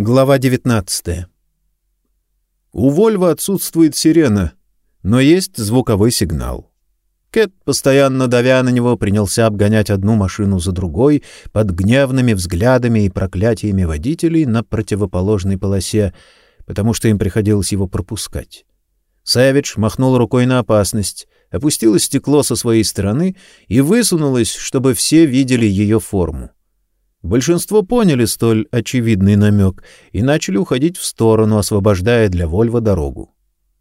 Глава 19. У Вольва отсутствует сирена, но есть звуковой сигнал. Кэт, постоянно давя на него, принялся обгонять одну машину за другой под гневными взглядами и проклятиями водителей на противоположной полосе, потому что им приходилось его пропускать. Сэвидж махнул рукой на опасность, опустила стекло со своей стороны и высунулась, чтобы все видели ее форму. Большинство поняли столь очевидный намек и начали уходить в сторону, освобождая для Вольва дорогу.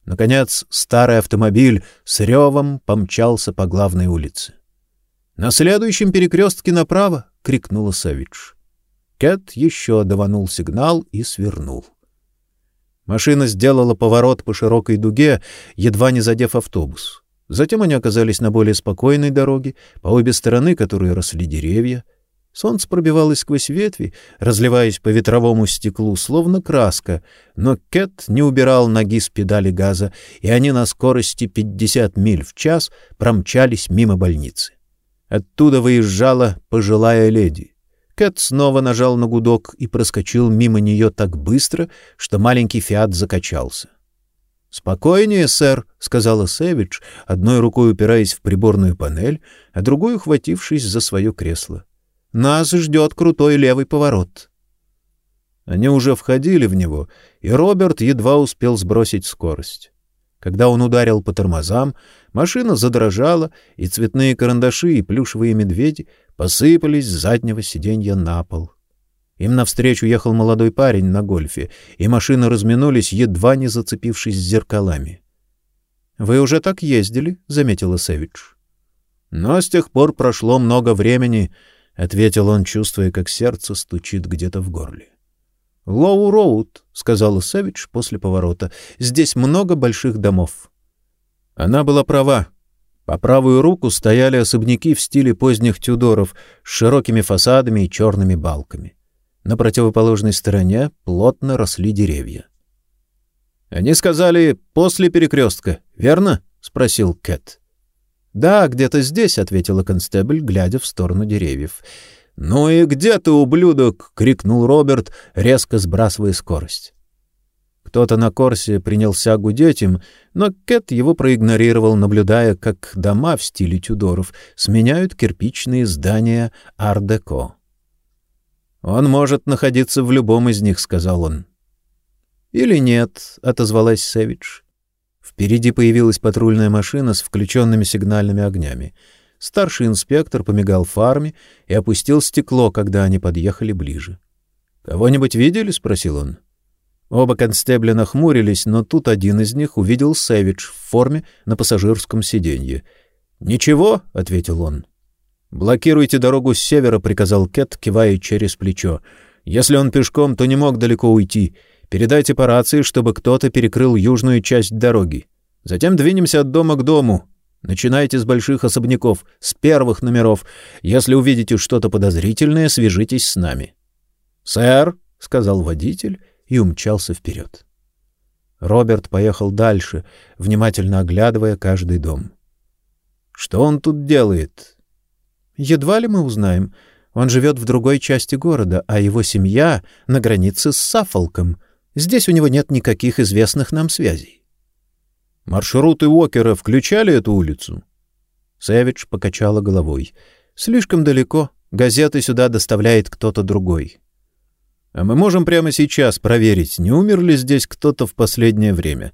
Наконец, старый автомобиль с ревом помчался по главной улице. «На следующем перекрестке направо!» — крикнула Савич. Кэт еще даванул сигнал и свернул. Машина сделала поворот по широкой дуге, едва не задев автобус. Затем они оказались на более спокойной дороге, по обе стороны которой росли деревья — Солнце пробивалось сквозь ветви, разливаясь по ветровому стеклу, словно краска, но Кэт не убирал ноги с педали газа, и они на скорости 50 миль в час промчались мимо больницы. Оттуда выезжала пожилая леди. Кэт снова нажал на гудок и проскочил мимо нее так быстро, что маленький «Фиат» закачался. «Спокойнее, сэр», — сказала Сэвидж, одной рукой упираясь в приборную панель, а другой ухватившись за свое кресло. Нас ждет крутой левый поворот. Они уже входили в него, и Роберт едва успел сбросить скорость. Когда он ударил по тормозам, машина задрожала, и цветные карандаши и плюшевые медведи посыпались с заднего сиденья на пол. Им навстречу ехал молодой парень на гольфе, и машины разминулись, едва не зацепившись зеркалами. — Вы уже так ездили, — заметила Сэвидж. — Но с тех пор прошло много времени, — ответил он, чувствуя, как сердце стучит где-то в горле. «Лоу-роуд», — сказала Сэвидж после поворота, — «здесь много больших домов». Она была права. По правую руку стояли особняки в стиле поздних Тюдоров с широкими фасадами и черными балками. На противоположной стороне плотно росли деревья. «Они сказали, после перекрестка, верно?» — спросил Кэт. «Да, где-то здесь», — ответила констебль, глядя в сторону деревьев. «Ну и где ты, ублюдок?» — крикнул Роберт, резко сбрасывая скорость. Кто-то на Корсе принялся гудеть им, но Кэт его проигнорировал, наблюдая, как дома в стиле Тюдоров сменяют кирпичные здания ар-деко. «Он может находиться в любом из них», — сказал он. «Или нет», — отозвалась Сэвидж. Впереди появилась патрульная машина с включенными сигнальными огнями. Старший инспектор помигал фарме и опустил стекло, когда они подъехали ближе. «Кого-нибудь видели?» — спросил он. Оба констебля нахмурились, но тут один из них увидел Сэвидж в форме на пассажирском сиденье. «Ничего», — ответил он. «Блокируйте дорогу с севера», — приказал Кет, кивая через плечо. «Если он пешком, то не мог далеко уйти. Передайте по рации, чтобы кто-то перекрыл южную часть дороги. Затем двинемся от дома к дому. Начинайте с больших особняков, с первых номеров. Если увидите что-то подозрительное, свяжитесь с нами. Сэр, сказал водитель и умчался вперед. Роберт поехал дальше, внимательно оглядывая каждый дом. Что он тут делает? Едва ли мы узнаем. Он живет в другой части города, а его семья на границе с Саффолком. Здесь у него нет никаких известных нам связей. Маршруты Уокера включали эту улицу? Сэвидж покачала головой. Слишком далеко. Газеты сюда доставляет кто-то другой. А мы можем прямо сейчас проверить, не умер ли здесь кто-то в последнее время.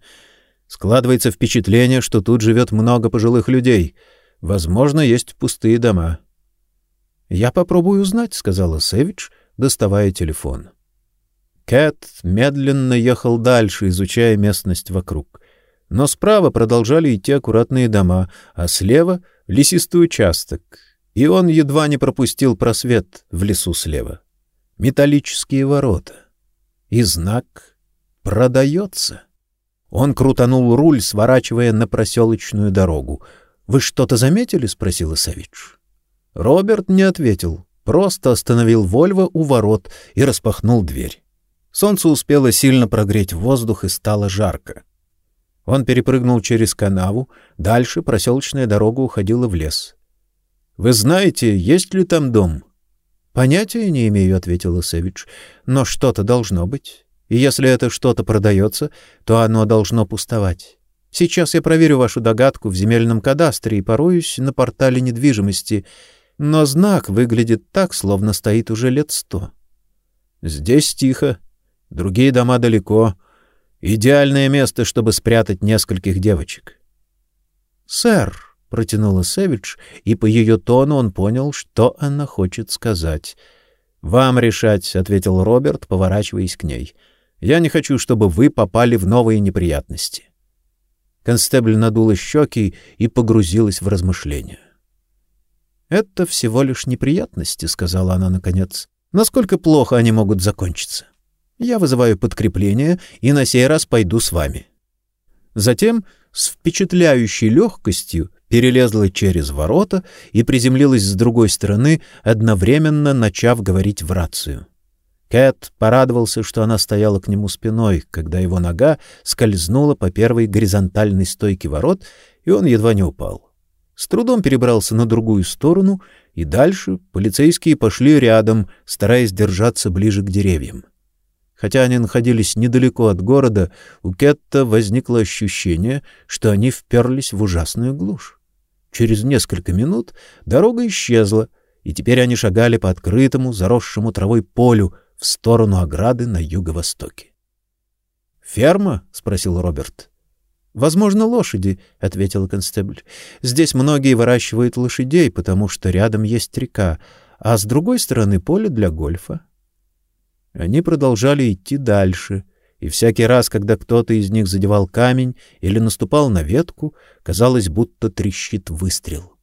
Складывается впечатление, что тут живет много пожилых людей. Возможно, есть пустые дома. Я попробую узнать, сказала Сэвидж, доставая телефон. Кэт медленно ехал дальше, изучая местность вокруг. Но справа продолжали идти аккуратные дома, а слева — лесистый участок, и он едва не пропустил просвет в лесу слева. Металлические ворота. И знак «Продается». Он крутанул руль, сворачивая на проселочную дорогу. «Вы что-то заметили?» — спросила Савич. Роберт не ответил, просто остановил Вольво у ворот и распахнул дверь. Солнце успело сильно прогреть воздух и стало жарко. Он перепрыгнул через канаву, дальше проселочная дорога уходила в лес. «Вы знаете, есть ли там дом?» Понятия не имею, ответила Севич. Но что-то должно быть. И если это что-то продается, то оно должно пустовать. Сейчас я проверю вашу догадку в земельном кадастре и пороюсь на портале недвижимости, но знак выглядит так, словно стоит уже лет сто. Здесь тихо, другие дома далеко. Идеальное место, чтобы спрятать нескольких девочек. «Сэр», — протянула Сэвидж, и по ее тону он понял, что она хочет сказать. «Вам решать», — ответил Роберт, поворачиваясь к ней. «Я не хочу, чтобы вы попали в новые неприятности». Констебль надула щеки и погрузилась в размышления. «Это всего лишь неприятности», — сказала она наконец. «Насколько плохо они могут закончиться? Я вызываю подкрепление и на сей раз пойду с вами». Затем с впечатляющей легкостью перелезла через ворота и приземлилась с другой стороны, одновременно начав говорить в рацию. Кэт порадовался, что она стояла к нему спиной, когда его нога скользнула по первой горизонтальной стойке ворот, и он едва не упал. С трудом перебрался на другую сторону, и дальше полицейские пошли рядом, стараясь держаться ближе к деревьям. Хотя они находились недалеко от города, у Кетта возникло ощущение, что они вперлись в ужасную глушь. Через несколько минут дорога исчезла, и теперь они шагали по открытому, заросшему травой полю в сторону ограды на юго-востоке. «Ферма?» — спросил Роберт. «Возможно, лошади», — ответил констебль. «Здесь многие выращивают лошадей, потому что рядом есть река, а с другой стороны поле для гольфа». Они продолжали идти дальше, и всякий раз, когда кто-то из них задевал камень или наступал на ветку, казалось, будто трещит выстрел.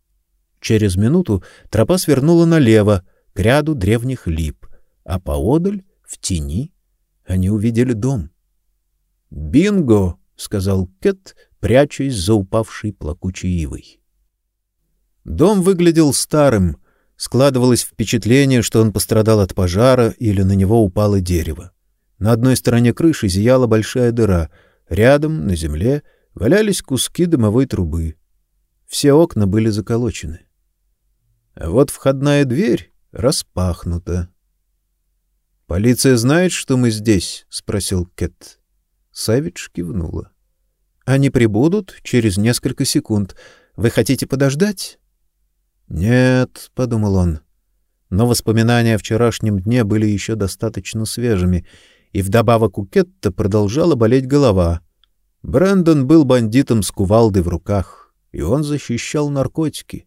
Через минуту тропа свернула налево, к ряду древних лип, а поодаль, в тени, они увидели дом. «Бинго!» — сказал Кэт, прячась за упавшей плакучей ивой. Дом выглядел старым, Складывалось впечатление, что он пострадал от пожара или на него упало дерево. На одной стороне крыши зияла большая дыра, рядом, на земле, валялись куски дымовой трубы. Все окна были заколочены. А вот входная дверь распахнута. «Полиция знает, что мы здесь?» — спросил Кэт. Савич кивнула. «Они прибудут через несколько секунд. Вы хотите подождать?» «Нет», — подумал он. Но воспоминания о вчерашнем дне были еще достаточно свежими, и вдобавок у Кетта продолжала болеть голова. Брэндон был бандитом с кувалдой в руках, и он защищал наркотики.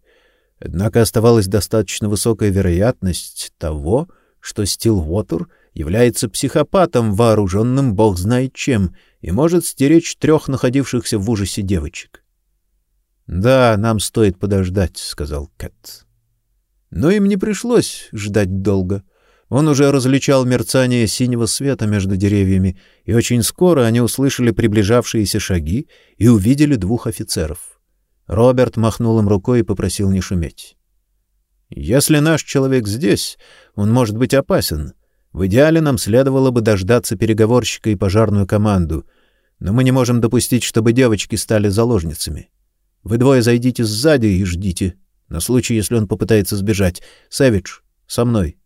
Однако оставалась достаточно высокая вероятность того, что Стилвотер является психопатом, вооруженным бог знает чем, и может стеречь трех находившихся в ужасе девочек. Да, нам стоит подождать, сказал Кэт. Но им не пришлось ждать долго. Он уже различал мерцание синего света между деревьями, и очень скоро они услышали приближавшиеся шаги и увидели двух офицеров. Роберт махнул им рукой и попросил не шуметь. Если наш человек здесь, он может быть опасен. В идеале нам следовало бы дождаться переговорщика и пожарную команду, но мы не можем допустить, чтобы девочки стали заложницами. Вы двое зайдите сзади и ждите, на случай, если он попытается сбежать. Сэвидж, со мной.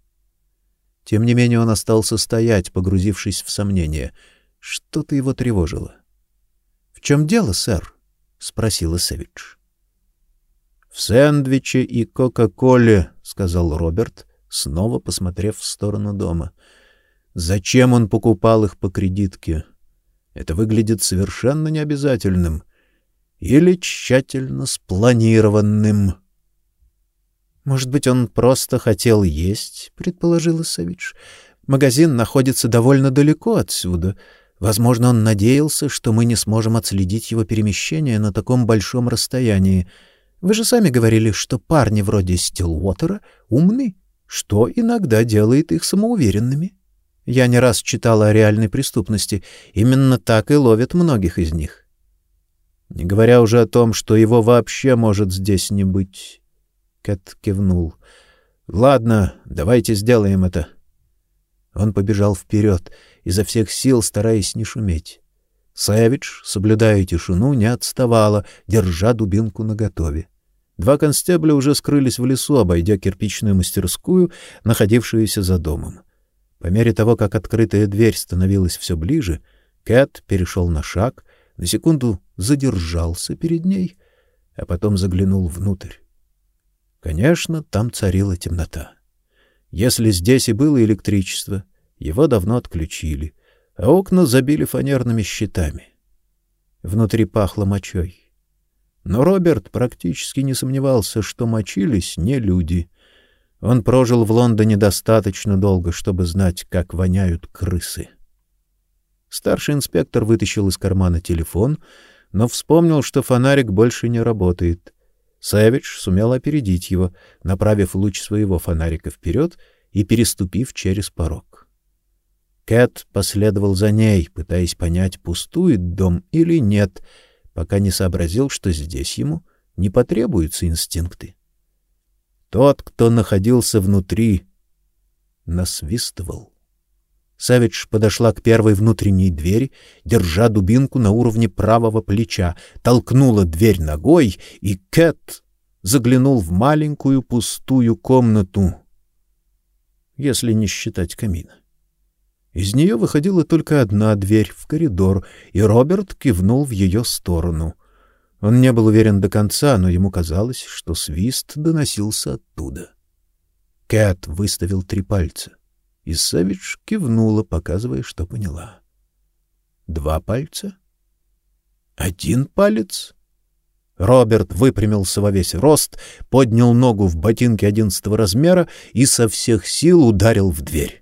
Тем не менее он остался стоять, погрузившись в сомнения. Что-то его тревожило. — В чем дело, сэр? — спросила Сэвидж. — В сэндвиче и кока-коле, — сказал Роберт, снова посмотрев в сторону дома. — Зачем он покупал их по кредитке? Это выглядит совершенно необязательным или тщательно спланированным. Может быть, он просто хотел есть, предположила Савич. Магазин находится довольно далеко отсюда. Возможно, он надеялся, что мы не сможем отследить его перемещение на таком большом расстоянии. Вы же сами говорили, что парни вроде Стилуотера умны, что иногда делает их самоуверенными. Я не раз читала о реальной преступности, именно так и ловят многих из них. Не говоря уже о том, что его вообще может здесь не быть. Кэт кивнул. Ладно, давайте сделаем это. Он побежал вперед, изо всех сил стараясь не шуметь. Сэвидж, соблюдая тишину, не отставала, держа дубинку наготове. Два констебля уже скрылись в лесу, обойдя кирпичную мастерскую, находившуюся за домом. По мере того, как открытая дверь становилась все ближе, Кэт перешел на шаг, на секунду задержался перед ней, а потом заглянул внутрь. Конечно, там царила темнота. Если здесь и было электричество, его давно отключили, а окна забили фанерными щитами. Внутри пахло мочой. Но Роберт практически не сомневался, что мочились не люди. Он прожил в Лондоне достаточно долго, чтобы знать, как воняют крысы. Старший инспектор вытащил из кармана телефон, но вспомнил, что фонарик больше не работает. Сэвидж сумел опередить его, направив луч своего фонарика вперед и переступив через порог. Кэт последовал за ней, пытаясь понять, пустует дом или нет — пока не сообразил, что здесь ему не потребуются инстинкты. Тот, кто находился внутри, насвистывал. Савич подошла к первой внутренней двери, держа дубинку на уровне правого плеча, толкнула дверь ногой, и Кэт заглянул в маленькую пустую комнату, если не считать камина. Из нее выходила только одна дверь в коридор, и Роберт кивнул в ее сторону. Он не был уверен до конца, но ему казалось, что свист доносился оттуда. Кэт выставил три пальца, и Савич кивнула, показывая, что поняла. Два пальца? Один палец? Роберт выпрямился во весь рост, поднял ногу в ботинке одиннадцатого размера и со всех сил ударил в дверь.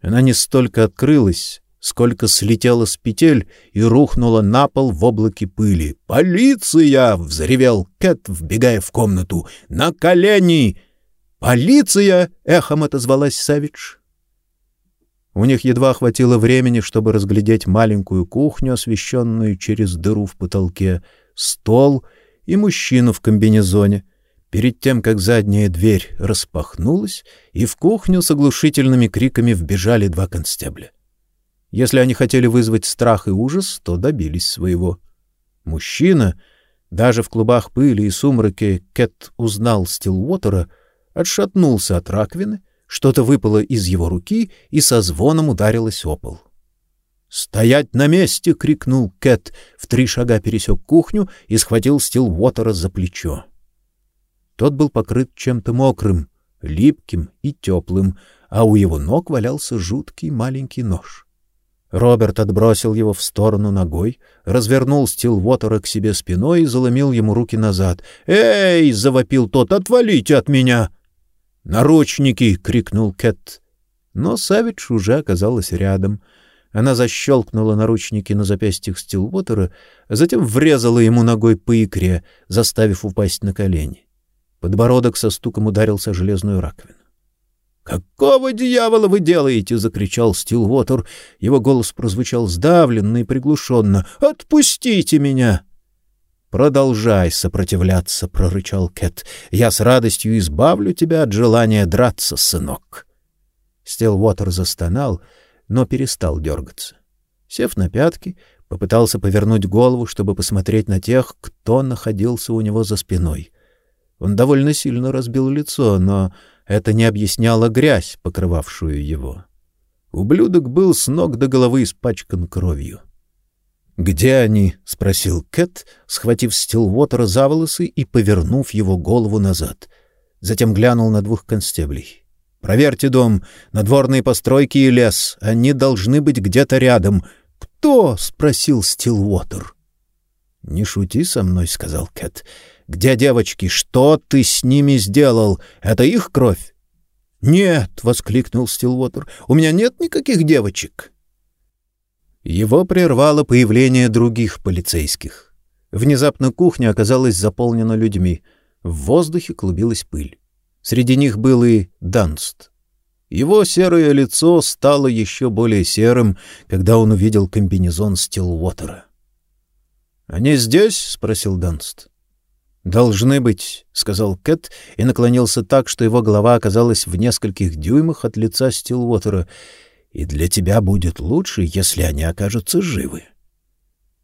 Она не столько открылась, сколько слетела с петель и рухнула на пол в облаке пыли. «Полиция!» — взревел Кэт, вбегая в комнату. «На колени!» «Полиция!» — эхом отозвалась Савич. У них едва хватило времени, чтобы разглядеть маленькую кухню, освещенную через дыру в потолке, стол и мужчину в комбинезоне — перед тем, как задняя дверь распахнулась, и в кухню с оглушительными криками вбежали два констебля. Если они хотели вызвать страх и ужас, то добились своего. Мужчина, даже в клубах пыли и сумраке Кэт узнал Стилуотера, отшатнулся от раковины, что-то выпало из его руки и со звоном ударилось о пол. «Стоять на месте!» — крикнул Кэт, в три шага пересек кухню и схватил Стилуотера за плечо. Тот был покрыт чем-то мокрым, липким и теплым, а у его ног валялся жуткий маленький нож. Роберт отбросил его в сторону ногой, развернул Стилвотера к себе спиной и заломил ему руки назад. «Эй!» — завопил тот. «Отвалите от меня!» «Наручники!» — крикнул Кэт. Но Савич уже оказалась рядом. Она защелкнула наручники на запястьях Стилвотера, затем врезала ему ногой по икре, заставив упасть на колени. Подбородок со стуком ударился о железную раковину. «Какого дьявола вы делаете?» — закричал Стилвотер. Его голос прозвучал сдавленно и приглушенно. «Отпустите меня!» «Продолжай сопротивляться», — прорычал Кэт. «Я с радостью избавлю тебя от желания драться, сынок». Стилвотер застонал, но перестал дергаться. Сев на пятки, попытался повернуть голову, чтобы посмотреть на тех, кто находился у него за спиной — он довольно сильно разбил лицо, но это не объясняло грязь, покрывавшую его. Ублюдок был с ног до головы испачкан кровью. «Где они?» — спросил Кэт, схватив Стилвотера за волосы и повернув его голову назад. Затем глянул на двух констеблей. «Проверьте дом, надворные постройки и лес. Они должны быть где-то рядом». «Кто?» — спросил Стилвотер. «Не шути со мной», — сказал Кэт. Где девочки? Что ты с ними сделал? Это их кровь? Нет, воскликнул Стилвотер. У меня нет никаких девочек. Его прервало появление других полицейских. Внезапно кухня оказалась заполнена людьми. В воздухе клубилась пыль. Среди них был и Данст. Его серое лицо стало еще более серым, когда он увидел комбинезон Стилвотера. «Они здесь?» — спросил Данст. «Должны быть», — сказал Кэт и наклонился так, что его голова оказалась в нескольких дюймах от лица Стилвотера. «И для тебя будет лучше, если они окажутся живы».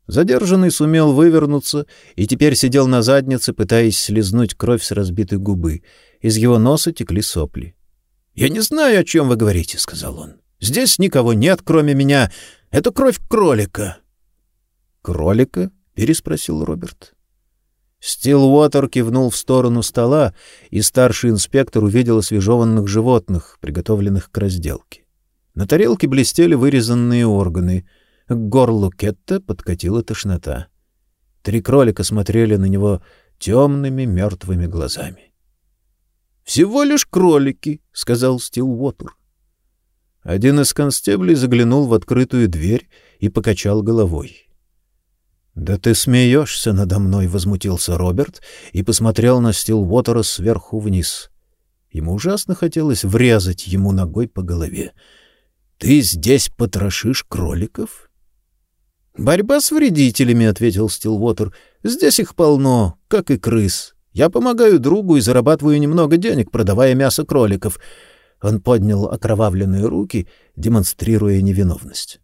Задержанный сумел вывернуться и теперь сидел на заднице, пытаясь слезнуть кровь с разбитой губы. Из его носа текли сопли. — Я не знаю, о чем вы говорите, — сказал он. — Здесь никого нет, кроме меня. Это кровь кролика. — Кролика? — переспросил Роберт. Стилуотер кивнул в сторону стола, и старший инспектор увидел освежеванных животных, приготовленных к разделке. На тарелке блестели вырезанные органы — к горлу Кетта подкатила тошнота. Три кролика смотрели на него темными мертвыми глазами. — Всего лишь кролики, — сказал Стилвотер. Один из констеблей заглянул в открытую дверь и покачал головой. — Да ты смеешься надо мной, — возмутился Роберт и посмотрел на Стилвотера сверху вниз. Ему ужасно хотелось врезать ему ногой по голове. — Ты здесь потрошишь кроликов? «Борьба с вредителями», — ответил Стилвотер. «Здесь их полно, как и крыс. Я помогаю другу и зарабатываю немного денег, продавая мясо кроликов». Он поднял окровавленные руки, демонстрируя невиновность.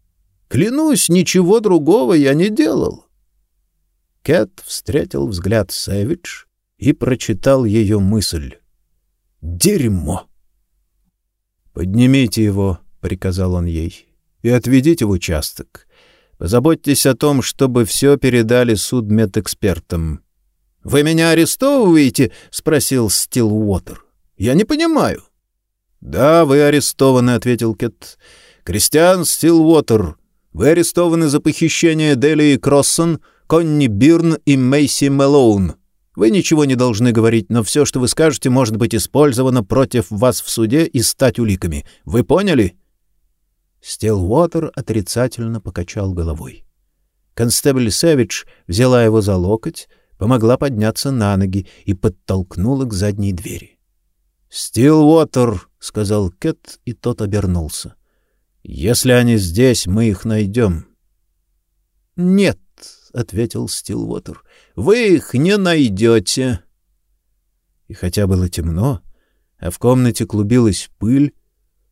«Клянусь, ничего другого я не делал». Кэт встретил взгляд Сэвидж и прочитал ее мысль. «Дерьмо!» «Поднимите его», — приказал он ей, — «и отведите в участок. Позаботьтесь о том, чтобы все передали судмедэкспертам. — Вы меня арестовываете? — спросил Стилуотер. — Я не понимаю. — Да, вы арестованы, — ответил Кет. — Кристиан Стилуотер, вы арестованы за похищение Дели Кроссон, Конни Бирн и Мейси Мэлоун. Вы ничего не должны говорить, но все, что вы скажете, может быть использовано против вас в суде и стать уликами. Вы поняли? — Стелвотер отрицательно покачал головой. Констебль Сэвидж взяла его за локоть, помогла подняться на ноги и подтолкнула к задней двери. «Стилвотер», — сказал Кэт, и тот обернулся. «Если они здесь, мы их найдем». «Нет», — ответил Стилвотер, — «вы их не найдете». И хотя было темно, а в комнате клубилась пыль,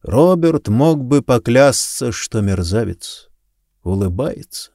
Роберт мог бы поклясться, что мерзавец улыбается.